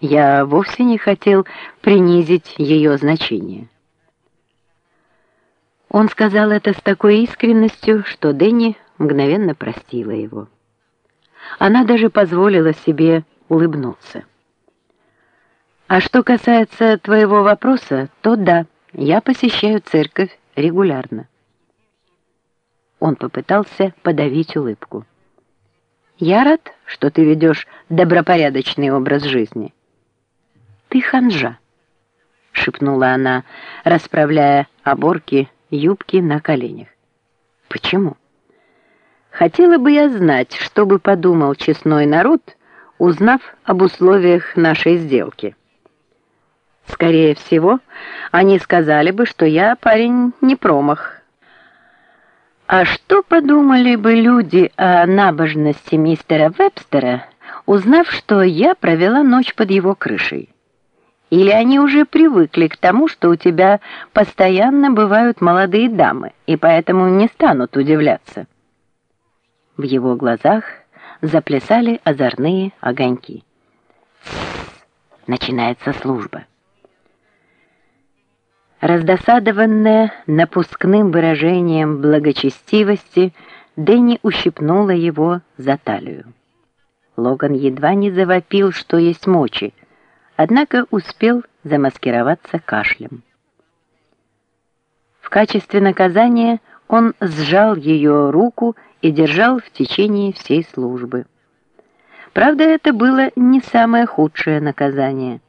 Я вовсе не хотел принизить ее значение. Он сказал это с такой искренностью, что Дэнни мгновенно простила его. Она даже позволила себе улыбнуться. А что касается твоего вопроса, то да, я посещаю церковь регулярно. Он попытался подавить улыбку. Я рад, что ты ведешь добропорядочный образ жизни. Ты ханжа, шепнула она, расправляя оборки юбки на коленях. Почему? Хотела бы я знать, что бы подумал честной народ, узнав об условиях нашей сделки. Скорее всего, они сказали бы, что я парень не промах. А что подумали бы люди о набожности мистера Вебстера, узнав, что я провела ночь под его крышей? Или они уже привыкли к тому, что у тебя постоянно бывают молодые дамы, и поэтому не станут удивляться? В его глазах заплясали озорные огоньки. Начинается служба. Раздосадованная напускным выражением благочестивости, Дэнни ущипнула его за талию. Логан едва не завопил, что есть мочи, однако успел замаскироваться кашлем. В качестве наказания он сжал ее руку и держал в течение всей службы. Правда, это было не самое худшее наказание.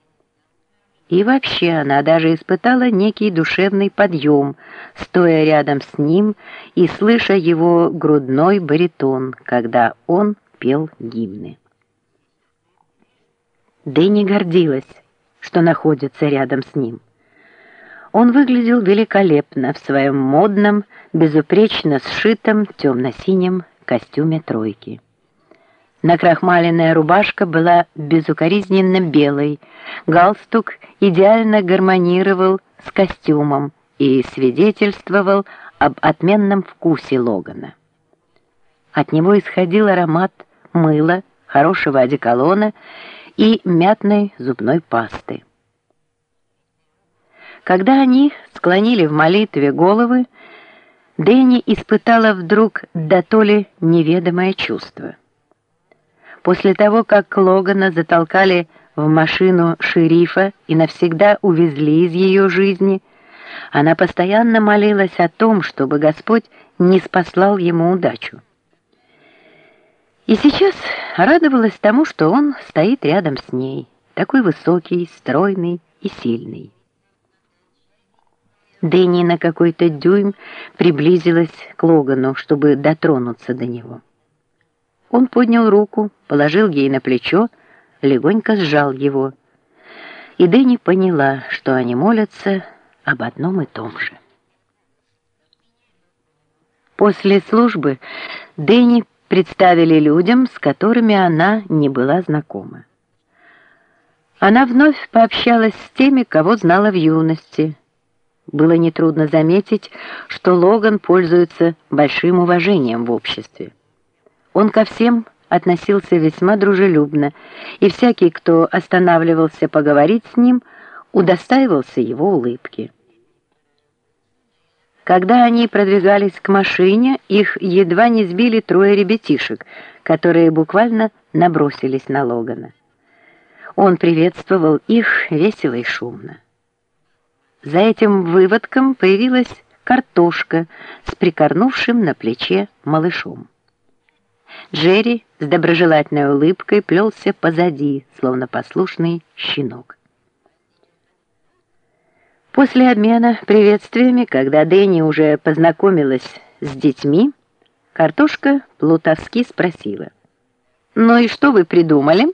И вообще она даже испытала некий душевный подъем, стоя рядом с ним и слыша его грудной баритон, когда он пел гимны. Дэнни гордилась, что находится рядом с ним. Он выглядел великолепно в своем модном, безупречно сшитом темно-синем костюме тройки. Накрахмаленная рубашка была безукоризненно белой, галстук идеально гармонировал с костюмом и свидетельствовал об отменном вкусе Логана. От него исходил аромат мыла, хорошего одеколона и мятной зубной пасты. Когда они склонили в молитве головы, Дэнни испытала вдруг до то ли неведомое чувство. После того, как Логана затолкали в машину шерифа и навсегда увезли из ее жизни, она постоянно молилась о том, чтобы Господь не спаслал ему удачу. И сейчас радовалась тому, что он стоит рядом с ней, такой высокий, стройный и сильный. Дэнни на какой-то дюйм приблизилась к Логану, чтобы дотронуться до него. Он поднял руку, положил ей на плечо, легонько сжал его. И Дэнни поняла, что они молятся об одном и том же. После службы Дэнни представили людям, с которыми она не была знакома. Она вновь пообщалась с теми, кого знала в юности. Было нетрудно заметить, что Логан пользуется большим уважением в обществе. Он ко всем относился весьма дружелюбно, и всякий, кто останавливался поговорить с ним, удостаивался его улыбки. Когда они продвигались к машине, их едва не сбили трое ребятишек, которые буквально набросились на Логана. Он приветствовал их весело и шумно. За этим выводком появилась картошка с прикорнувшим на плече малышом. Джерри с доброжелательной улыбкой плелся позади, словно послушный щенок. После обмена приветствиями, когда Дэнни уже познакомилась с детьми, картошка плутовски спросила. «Ну и что вы придумали?»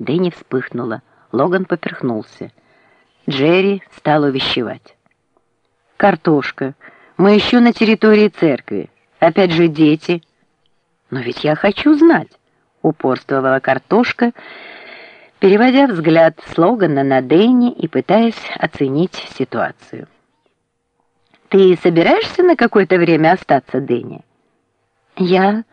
Дэнни вспыхнула, Логан поперхнулся. Джерри стал увещевать. «Картошка, мы еще на территории церкви. Опять же дети». «Но ведь я хочу знать», — упорствовала картошка, — переводя взгляд слогана на Дэнни и пытаясь оценить ситуацию. «Ты собираешься на какое-то время остаться, Дэнни?» «Я...»